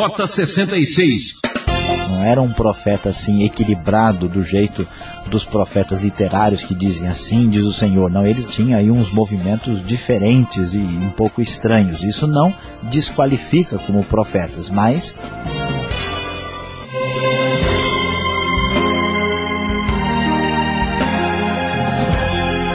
Rota 66. Não era um profeta assim equilibrado do jeito dos profetas literários que dizem assim, diz o Senhor. Não, eles tinham aí uns movimentos diferentes e um pouco estranhos. Isso não desqualifica como profetas, mas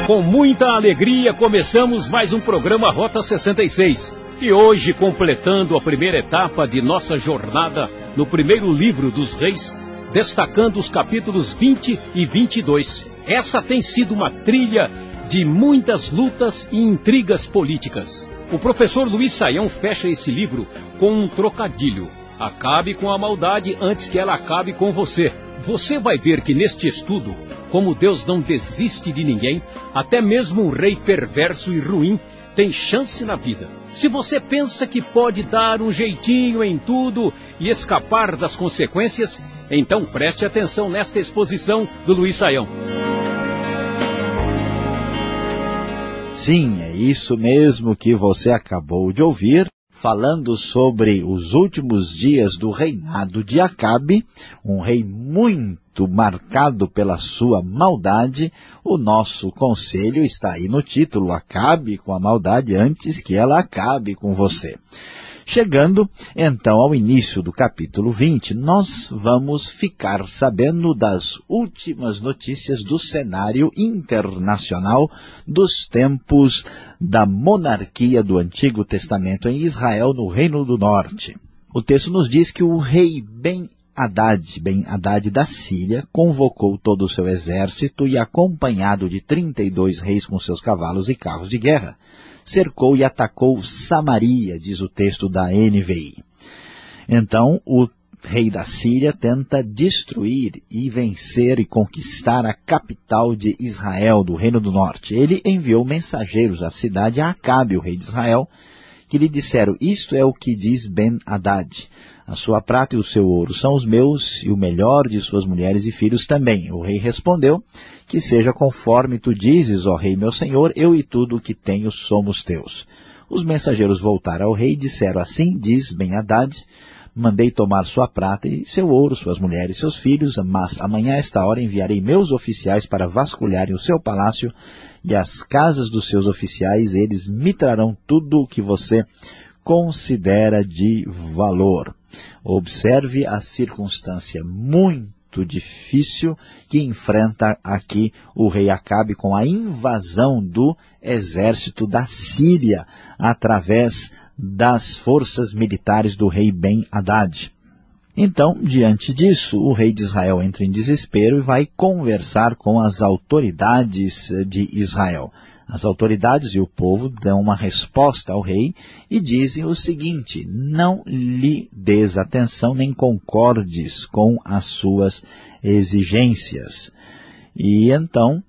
Com muita alegria começamos mais um programa Rota 66. E hoje, completando a primeira etapa de nossa jornada no primeiro livro dos Reis, destacando os capítulos 20 e 22. Essa tem sido uma trilha de muitas lutas e intrigas políticas. O professor Luiz Saião fecha esse livro com um trocadilho. Acabe com a maldade antes que ela acabe com você. Você vai ver que neste estudo como Deus não desiste de ninguém, até mesmo um rei perverso e ruim tem chance na vida. Se você pensa que pode dar um jeitinho em tudo e escapar das consequências, então preste atenção nesta exposição do Luiz Saião. Sim, é isso mesmo que você acabou de ouvir falando sobre os últimos dias do reinado de Acabe, um rei muito marcado pela sua maldade, o nosso conselho está aí no título, acabe com a maldade antes que ela acabe com você. Chegando, então, ao início do capítulo 20, nós vamos ficar sabendo das últimas notícias do cenário internacional dos tempos da monarquia do Antigo Testamento em Israel, no Reino do Norte. O texto nos diz que o rei Ben Haddad, Ben Haddad da Síria, convocou todo o seu exército e, acompanhado de 32 reis com seus cavalos e carros de guerra, cercou e atacou Samaria, diz o texto da NVI. Então, o rei da Síria tenta destruir e vencer e conquistar a capital de Israel, do Reino do Norte. Ele enviou mensageiros à cidade a Acabe, o rei de Israel, que lhe disseram, isto é o que diz Ben-Hadad, a sua prata e o seu ouro são os meus, e o melhor de suas mulheres e filhos também. O rei respondeu, que seja conforme tu dizes, ó rei meu senhor, eu e tudo o que tenho somos teus. Os mensageiros voltaram ao rei e disseram, assim diz Ben-Hadad, mandei tomar sua prata e seu ouro, suas mulheres e seus filhos, mas amanhã a esta hora enviarei meus oficiais para vasculharem o seu palácio e as casas dos seus oficiais, eles me trarão tudo o que você considera de valor. Observe a circunstância muito difícil que enfrenta aqui o rei Acabe com a invasão do exército da Síria através das forças militares do rei Ben-Hadad. Então, diante disso, o rei de Israel entra em desespero e vai conversar com as autoridades de Israel. As autoridades e o povo dão uma resposta ao rei e dizem o seguinte, não lhe des atenção nem concordes com as suas exigências. E então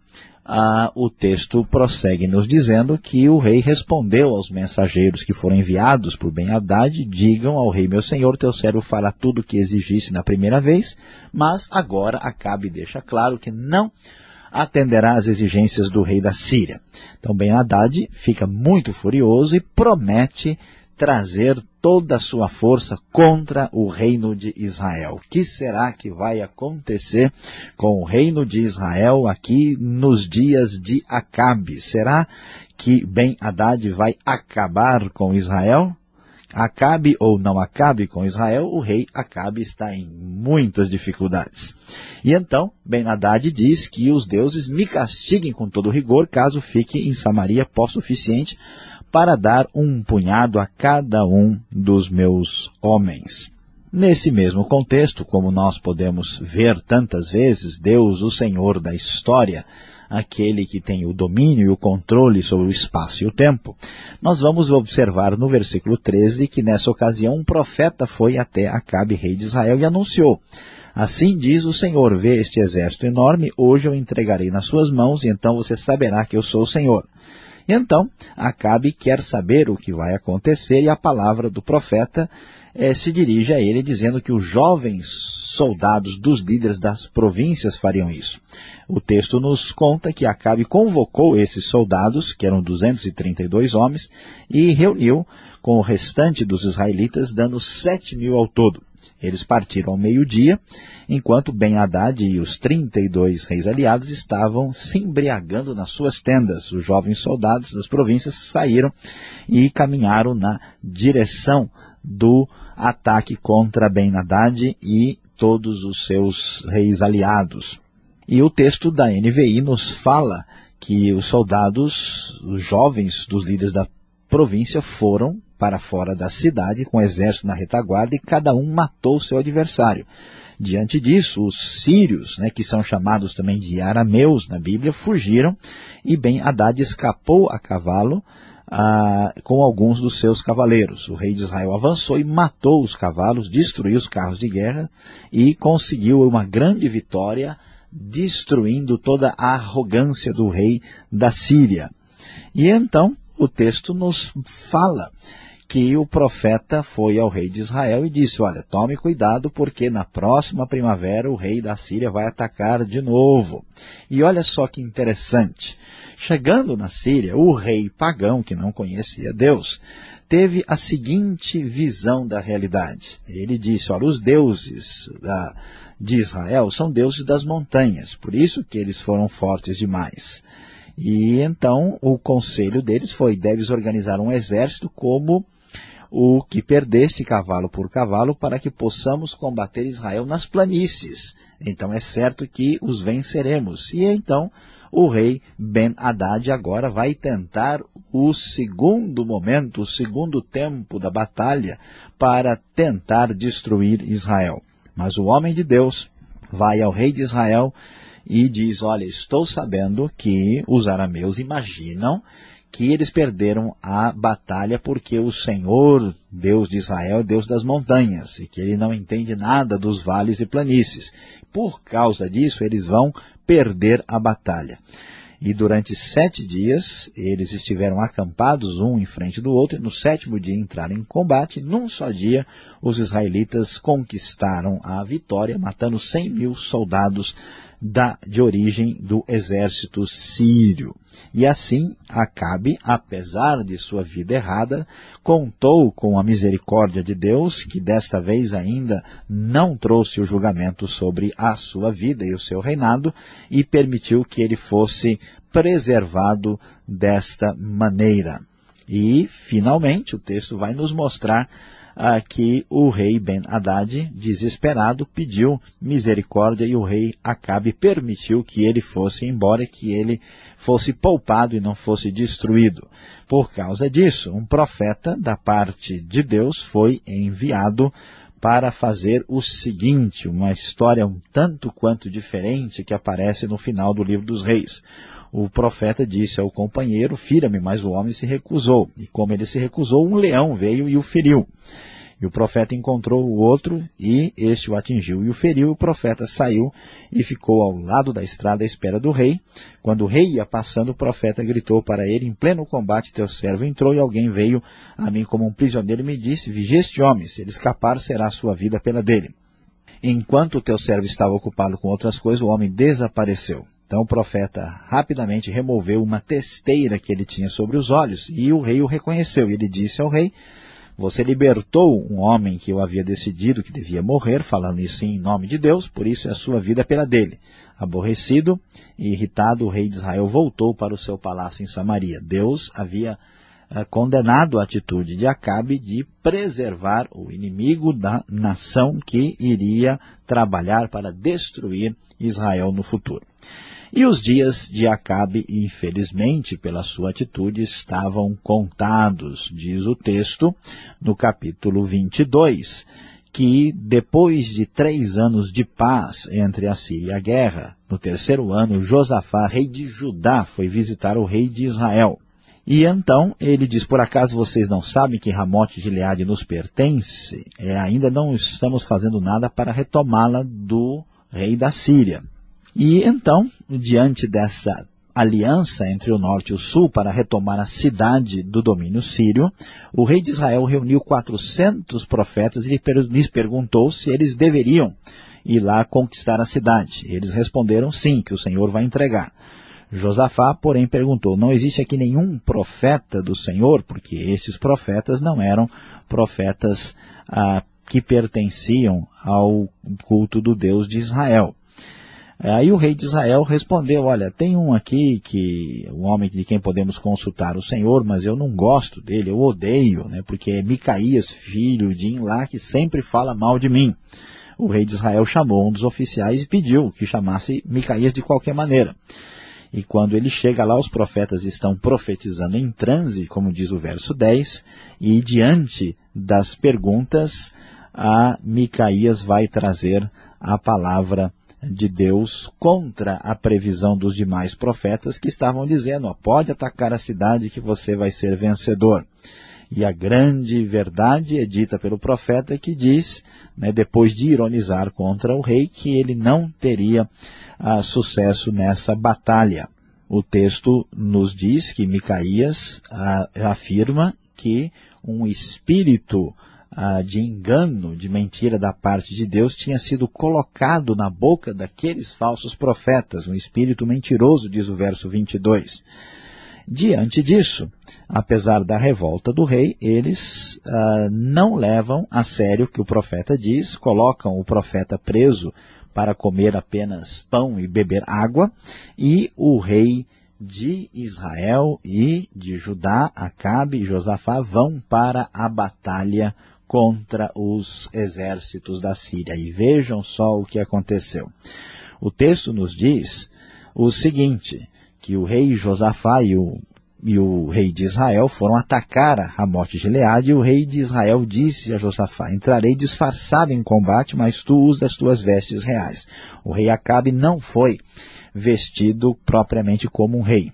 ah, o texto prossegue nos dizendo que o rei respondeu aos mensageiros que foram enviados por Ben-Hadad, digam ao rei meu senhor, teu servo fará tudo o que exigisse na primeira vez, mas agora Acabe deixa claro que não atenderá às exigências do rei da Síria. Então Ben-Hadad fica muito furioso e promete trazer toda a sua força contra o reino de Israel. O que será que vai acontecer com o reino de Israel aqui nos dias de Acabe? Será que Ben-Hadad vai acabar com Israel? Acabe ou não acabe com Israel, o rei Acabe está em muitas dificuldades. E então, Ben-Hadad diz que os deuses me castiguem com todo rigor, caso fique em Samaria pó suficiente para dar um punhado a cada um dos meus homens. Nesse mesmo contexto, como nós podemos ver tantas vezes, Deus, o Senhor da história, aquele que tem o domínio e o controle sobre o espaço e o tempo, nós vamos observar no versículo 13 que nessa ocasião um profeta foi até Acabe, rei de Israel, e anunciou, Assim diz o Senhor, vê este exército enorme, hoje eu entregarei nas suas mãos, e então você saberá que eu sou o Senhor. Então, Acabe quer saber o que vai acontecer, e a palavra do profeta eh, se dirige a ele dizendo que os jovens soldados dos líderes das províncias fariam isso. O texto nos conta que Acabe convocou esses soldados, que eram 232 homens, e reuniu com o restante dos israelitas, dando sete mil ao todo. Eles partiram ao meio-dia, enquanto Ben-Hadad e os 32 reis aliados estavam se embriagando nas suas tendas. Os jovens soldados das províncias saíram e caminharam na direção do ataque contra Ben-Hadad e todos os seus reis aliados. E o texto da NVI nos fala que os soldados, os jovens dos líderes da província foram para fora da cidade com o exército na retaguarda e cada um matou seu adversário. Diante disso, os sírios, né, que são chamados também de arameus na Bíblia, fugiram e Ben Haddad escapou a cavalo com alguns dos seus cavaleiros. O rei de Israel avançou e matou os cavalos, destruiu os carros de guerra e conseguiu uma grande vitória, destruindo toda a arrogância do rei da Síria. E então o texto nos fala que o profeta foi ao rei de Israel e disse, olha, tome cuidado porque na próxima primavera o rei da Síria vai atacar de novo. E olha só que interessante, chegando na Síria, o rei pagão, que não conhecia Deus, teve a seguinte visão da realidade. Ele disse, olha, os deuses da, de Israel são deuses das montanhas, por isso que eles foram fortes demais. E então o conselho deles foi, deves organizar um exército como o que perdeste cavalo por cavalo para que possamos combater Israel nas planícies. Então é certo que os venceremos. E então o rei Ben-Hadad agora vai tentar o segundo momento, o segundo tempo da batalha para tentar destruir Israel. Mas o homem de Deus vai ao rei de Israel e diz, olha, estou sabendo que os arameus imaginam que eles perderam a batalha porque o Senhor, Deus de Israel, é Deus das montanhas, e que ele não entende nada dos vales e planícies. Por causa disso, eles vão perder a batalha. E durante sete dias eles estiveram acampados um em frente do outro, e no sétimo dia entraram em combate. Num só dia os israelitas conquistaram a vitória, matando cem mil soldados da, de origem do exército sírio. E assim, Acabe, apesar de sua vida errada, contou com a misericórdia de Deus, que desta vez ainda não trouxe o julgamento sobre a sua vida e o seu reinado, e permitiu que ele fosse preservado desta maneira. E, finalmente, o texto vai nos mostrar ah, que o rei Ben-Hadad, desesperado, pediu misericórdia e o rei Acabe permitiu que ele fosse embora, que ele fosse poupado e não fosse destruído. Por causa disso, um profeta da parte de Deus foi enviado para fazer o seguinte, uma história um tanto quanto diferente que aparece no final do livro dos reis. O profeta disse ao companheiro, fira-me, mas o homem se recusou. E como ele se recusou, um leão veio e o feriu. E o profeta encontrou o outro e este o atingiu e o feriu. E o profeta saiu e ficou ao lado da estrada à espera do rei. Quando o rei ia passando, o profeta gritou para ele, em pleno combate teu servo entrou e alguém veio a mim como um prisioneiro e me disse, vigia este homem, se ele escapar será a sua vida pela dele. Enquanto o teu servo estava ocupado com outras coisas, o homem desapareceu. Então o profeta rapidamente removeu uma testeira que ele tinha sobre os olhos e o rei o reconheceu. Ele disse ao rei, você libertou um homem que eu havia decidido que devia morrer, falando isso em nome de Deus, por isso é a sua vida pela dele. Aborrecido e irritado, o rei de Israel voltou para o seu palácio em Samaria. Deus havia uh, condenado a atitude de Acabe de preservar o inimigo da nação que iria trabalhar para destruir Israel no futuro. E os dias de Acabe, infelizmente, pela sua atitude, estavam contados, diz o texto, no capítulo 22, que depois de três anos de paz entre a Síria e a guerra, no terceiro ano, Josafá, rei de Judá, foi visitar o rei de Israel. E então ele diz, por acaso vocês não sabem que Ramote de Gileade nos pertence? É, ainda não estamos fazendo nada para retomá-la do rei da Síria. E então, diante dessa aliança entre o norte e o sul para retomar a cidade do domínio sírio, o rei de Israel reuniu 400 profetas e lhes perguntou se eles deveriam ir lá conquistar a cidade. Eles responderam sim, que o Senhor vai entregar. Josafá, porém, perguntou, não existe aqui nenhum profeta do Senhor? Porque esses profetas não eram profetas ah, que pertenciam ao culto do Deus de Israel. Aí o rei de Israel respondeu, olha, tem um aqui, que um homem de quem podemos consultar o Senhor, mas eu não gosto dele, eu odeio, né, porque é Micaías, filho de Inlá, que sempre fala mal de mim. O rei de Israel chamou um dos oficiais e pediu que chamasse Micaías de qualquer maneira. E quando ele chega lá, os profetas estão profetizando em transe, como diz o verso 10, e diante das perguntas, a Micaías vai trazer a palavra de Deus contra a previsão dos demais profetas que estavam dizendo, ó, pode atacar a cidade que você vai ser vencedor. E a grande verdade é dita pelo profeta que diz, né, depois de ironizar contra o rei, que ele não teria ah, sucesso nessa batalha. O texto nos diz que Micaías ah, afirma que um espírito de engano, de mentira da parte de Deus tinha sido colocado na boca daqueles falsos profetas, um espírito mentiroso, diz o verso 22. Diante disso, apesar da revolta do rei, eles ah, não levam a sério o que o profeta diz, colocam o profeta preso para comer apenas pão e beber água, e o rei de Israel e de Judá, Acabe e Josafá vão para a batalha contra os exércitos da Síria. E vejam só o que aconteceu. O texto nos diz o seguinte, que o rei Josafá e o, e o rei de Israel foram atacar a Ramote de Leade, e o rei de Israel disse a Josafá, entrarei disfarçado em combate, mas tu usa as tuas vestes reais. O rei Acabe não foi vestido propriamente como um rei.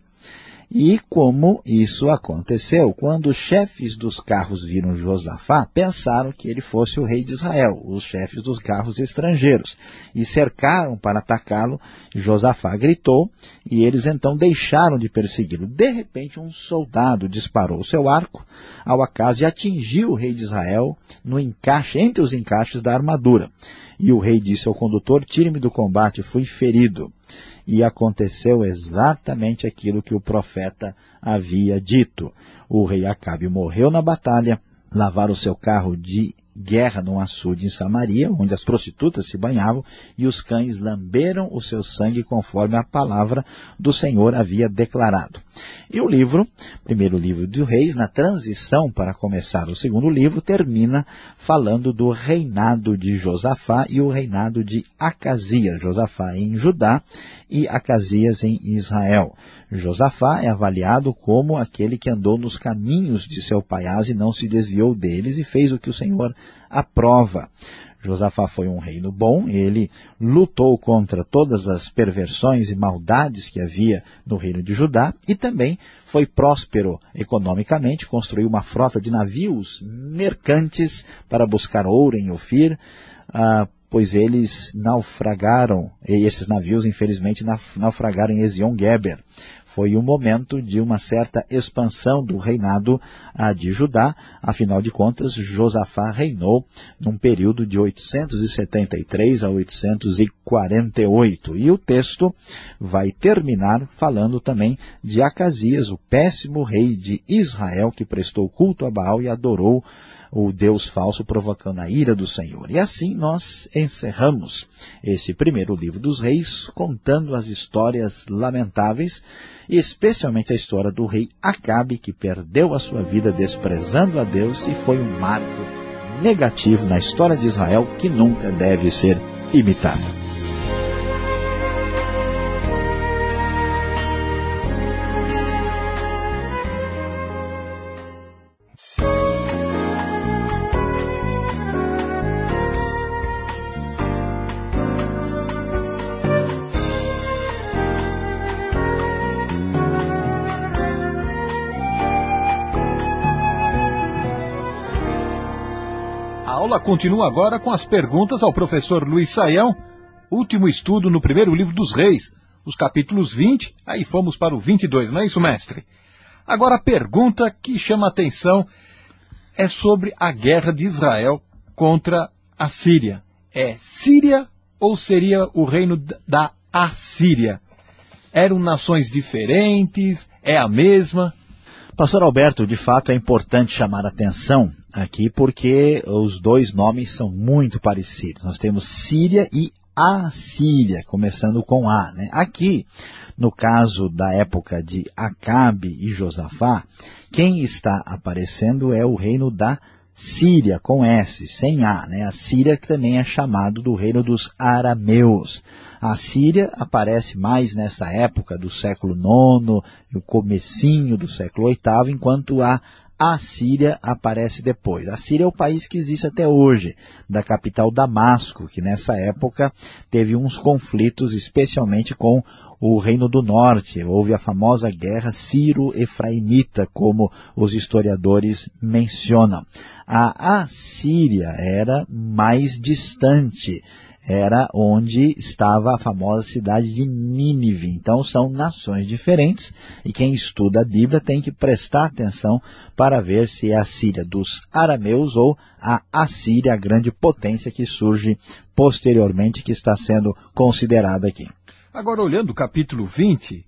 E como isso aconteceu? Quando os chefes dos carros viram Josafá, pensaram que ele fosse o rei de Israel, os chefes dos carros estrangeiros, e cercaram para atacá-lo. Josafá gritou, e eles então deixaram de persegui-lo. De repente, um soldado disparou seu arco ao acaso e atingiu o rei de Israel no encaixe, entre os encaixes da armadura. E o rei disse ao condutor, tire-me do combate, fui ferido e aconteceu exatamente aquilo que o profeta havia dito. O rei Acabe morreu na batalha, lavaram o seu carro de guerra num açude em Samaria, onde as prostitutas se banhavam, e os cães lamberam o seu sangue conforme a palavra do Senhor havia declarado. E o livro, primeiro livro de Reis, na transição para começar o segundo livro, termina falando do reinado de Josafá e o reinado de Acasias. Josafá em Judá e Acasias em Israel. Josafá é avaliado como aquele que andou nos caminhos de seu pai e não se desviou deles e fez o que o Senhor aprova. Josafá foi um reino bom, ele lutou contra todas as perversões e maldades que havia no reino de Judá e também foi próspero economicamente, construiu uma frota de navios mercantes para buscar ouro em Ofir, ah, pois eles naufragaram, e esses navios infelizmente naufragaram em Ezion-Geber foi o momento de uma certa expansão do reinado de Judá. Afinal de contas, Josafá reinou num período de 873 a 848. E o texto vai terminar falando também de Acasias, o péssimo rei de Israel, que prestou culto a Baal e adorou o Deus falso provocando a ira do Senhor. E assim nós encerramos esse primeiro livro dos reis, contando as histórias lamentáveis, e especialmente a história do rei Acabe, que perdeu a sua vida desprezando a Deus e foi um marco negativo na história de Israel que nunca deve ser imitado. Aula continua agora com as perguntas ao professor Luiz Saião, último estudo no primeiro livro dos reis. os capítulos 20, aí fomos para o 22, não é isso, mestre? Agora a pergunta que chama a atenção é sobre a guerra de Israel contra a Síria. É Síria ou seria o reino da Assíria? Eram nações diferentes? É a mesma? Pastor Alberto, de fato é importante chamar atenção aqui porque os dois nomes são muito parecidos. Nós temos Síria e Assíria, começando com A. Né? Aqui, no caso da época de Acabe e Josafá, quem está aparecendo é o reino da Síria, com S, sem A. Né? A Síria que também é chamado do reino dos arameus. A Síria aparece mais nessa época do século IX o comecinho do século VIII, enquanto a Assíria aparece depois. A Síria é o país que existe até hoje, da capital Damasco, que nessa época teve uns conflitos, especialmente com o Reino do Norte. Houve a famosa guerra Ciro-Efraimita, como os historiadores mencionam. A Assíria era mais distante, era onde estava a famosa cidade de Nínive. Então são nações diferentes e quem estuda a Bíblia tem que prestar atenção para ver se é a Síria dos arameus ou a Assíria, a grande potência que surge posteriormente, que está sendo considerada aqui. Agora, olhando o capítulo 20,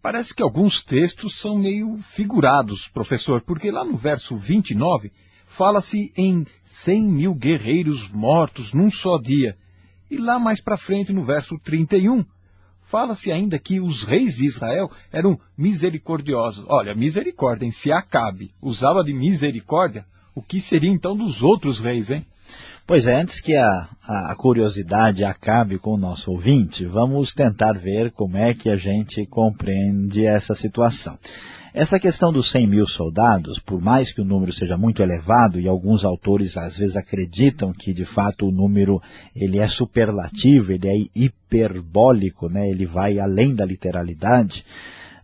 parece que alguns textos são meio figurados, professor, porque lá no verso 29 fala-se em 100 mil guerreiros mortos num só dia. E lá mais para frente, no verso 31, fala-se ainda que os reis de Israel eram misericordiosos. Olha, misericórdia, em se Acabe usava de misericórdia, o que seria então dos outros reis, hein? Pois é, antes que a, a, curiosidade acabe com o nosso ouvinte, vamos tentar ver como é que a gente compreende essa situação. Essa questão dos 100 mil soldados, por mais que o número seja muito elevado, e alguns autores às vezes acreditam que de fato o número ele é superlativo, ele é hiperbólico, né? ele vai além da literalidade,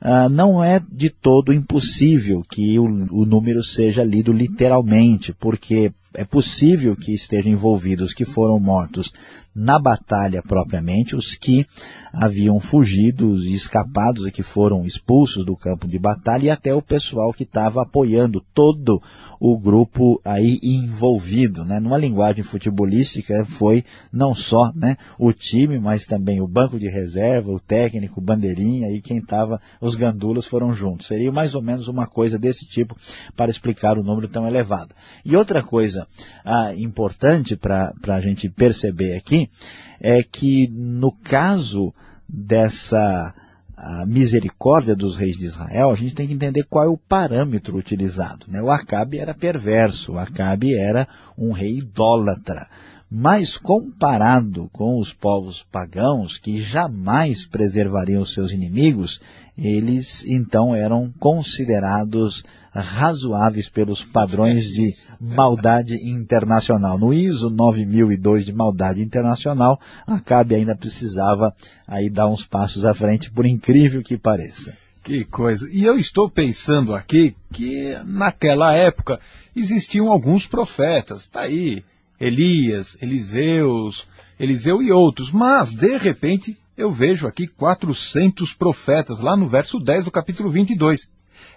Uh, não é de todo impossível que o, o, número seja lido literalmente, porque é possível que estejam envolvidos que foram mortos na batalha propriamente, os que haviam fugido e escapados e que foram expulsos do campo de batalha e até o pessoal que estava apoiando todo o grupo aí envolvido, né? Numa linguagem futebolística foi não só né, o time, mas também o banco de reserva, o técnico, o bandeirinha e quem estava, os gandulas foram juntos. Seria mais ou menos uma coisa desse tipo para explicar o número tão elevado. E outra coisa ah, importante para a gente perceber aqui é que no caso dessa misericórdia dos reis de Israel, a gente tem que entender qual é o parâmetro utilizado. Né? O Acabe era perverso, o Acabe era um rei idólatra. Mas comparado com os povos pagãos, que jamais preservariam seus inimigos, eles então eram considerados razoáveis pelos padrões de maldade internacional. No ISO 9002 de maldade internacional, a CAB ainda precisava aí dar uns passos à frente, por incrível que pareça. Que coisa. E eu estou pensando aqui que naquela época existiam alguns profetas. Está aí, Elias, Eliseus, Eliseu e outros. Mas, de repente, eu vejo aqui 400 profetas, lá no verso 10 do capítulo 22.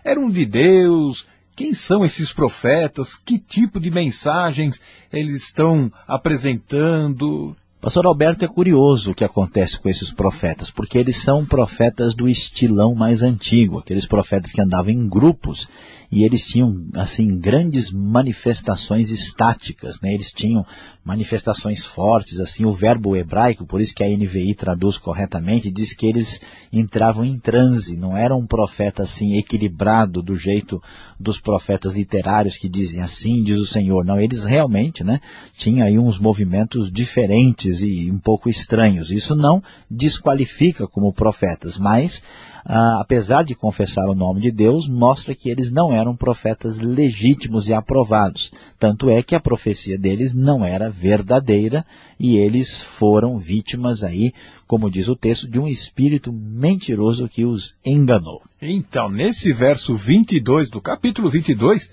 Eram de Deus? Quem são esses profetas? Que tipo de mensagens eles estão apresentando? Pastor Alberto, é curioso o que acontece com esses profetas, porque eles são profetas do estilão mais antigo, aqueles profetas que andavam em grupos e eles tinham, assim, grandes manifestações estáticas, né? Eles tinham manifestações fortes, assim, o verbo hebraico, por isso que a NVI traduz corretamente, diz que eles entravam em transe, não era um profeta, assim, equilibrado do jeito dos profetas literários que dizem assim diz o Senhor. Não, eles realmente, né, tinham aí uns movimentos diferentes e um pouco estranhos. Isso não desqualifica como profetas, mas ah, apesar de confessar o nome de Deus, mostra que eles não eram profetas legítimos e aprovados. Tanto é que a profecia deles não era verdadeira e eles foram vítimas aí, como diz o texto, de um espírito mentiroso que os enganou. Então, nesse verso 22 do capítulo 22,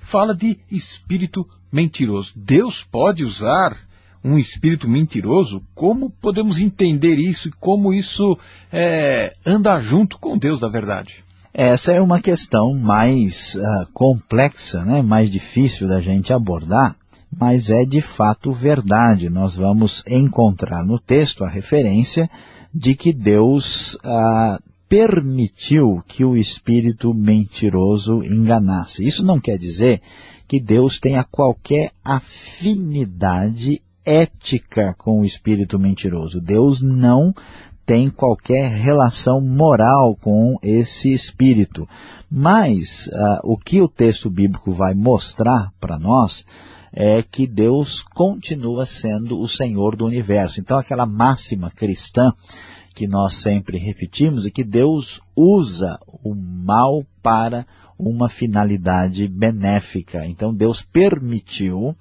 fala de espírito mentiroso. Deus pode usar um espírito mentiroso, como podemos entender isso e como isso é, anda junto com Deus da verdade? Essa é uma questão mais uh, complexa, né? mais difícil da gente abordar, mas é de fato verdade. Nós vamos encontrar no texto a referência de que Deus ah, permitiu que o espírito mentiroso enganasse. Isso não quer dizer que Deus tenha qualquer afinidade ética com o espírito mentiroso. Deus não tem qualquer relação moral com esse espírito. Mas uh, o que o texto bíblico vai mostrar para nós é que Deus continua sendo o Senhor do universo. Então aquela máxima cristã que nós sempre repetimos é que Deus usa o mal para uma finalidade benéfica. Então Deus permitiu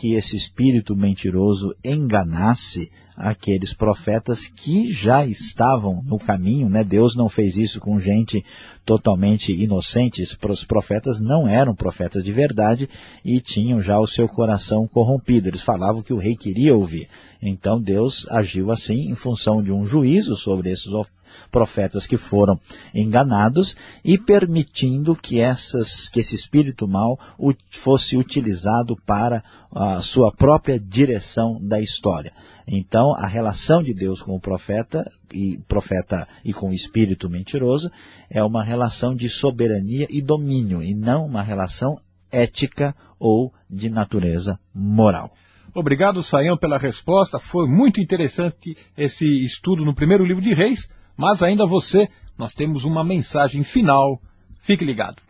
que esse espírito mentiroso enganasse aqueles profetas que já estavam no caminho, né? Deus não fez isso com gente totalmente inocente, os profetas não eram profetas de verdade e tinham já o seu coração corrompido, eles falavam que o rei queria ouvir. Então Deus agiu assim em função de um juízo sobre esses profetas que foram enganados e permitindo que, essas, que esse espírito mal fosse utilizado para a sua própria direção da história. Então, a relação de Deus com o profeta e, profeta e com o espírito mentiroso é uma relação de soberania e domínio, e não uma relação ética ou de natureza moral. Obrigado, Saião, pela resposta. Foi muito interessante esse estudo no primeiro livro de Reis. Mas ainda você, nós temos uma mensagem final. Fique ligado.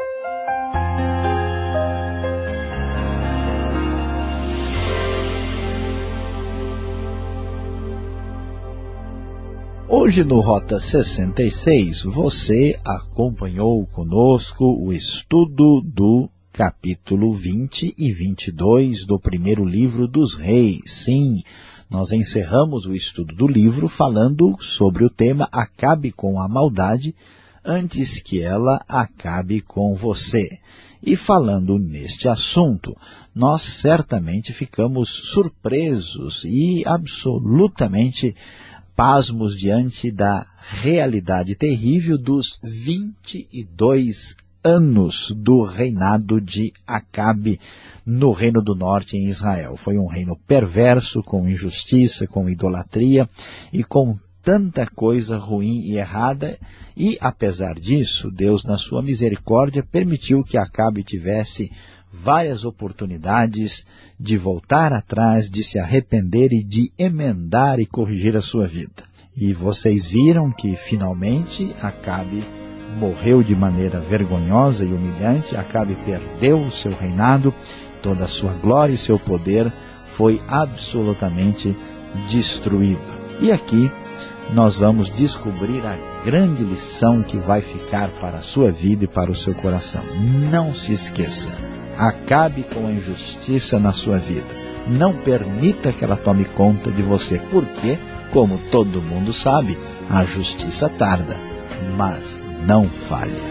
Hoje no Rota 66, você acompanhou conosco o estudo do capítulo 20 e 22 do primeiro livro dos reis. Sim, nós encerramos o estudo do livro falando sobre o tema Acabe com a maldade antes que ela acabe com você. E falando neste assunto, nós certamente ficamos surpresos e absolutamente pasmos diante da realidade terrível dos 22 anos do reinado de Acabe no reino do norte em Israel. Foi um reino perverso, com injustiça, com idolatria e com tanta coisa ruim e errada, e apesar disso, Deus na sua misericórdia permitiu que Acabe tivesse várias oportunidades de voltar atrás, de se arrepender e de emendar e corrigir a sua vida. E vocês viram que finalmente Acabe morreu de maneira vergonhosa e humilhante, Acabe perdeu o seu reinado, toda a sua glória e seu poder foi absolutamente destruído. E aqui nós vamos descobrir a grande lição que vai ficar para a sua vida e para o seu coração. Não se esqueça, acabe com a injustiça na sua vida. Não permita que ela tome conta de você, porque, como todo mundo sabe, a justiça tarda, mas não falha.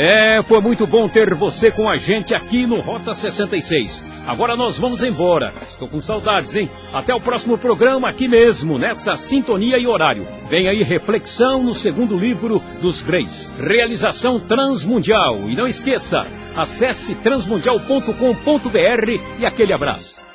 É, foi muito bom ter você com a gente aqui no Rota 66. Agora nós vamos embora. Estou com saudades, hein? Até o próximo programa aqui mesmo, nessa sintonia e horário. Vem aí reflexão no segundo livro dos Reis. Realização transmundial. E não esqueça, acesse transmundial.com.br e aquele abraço.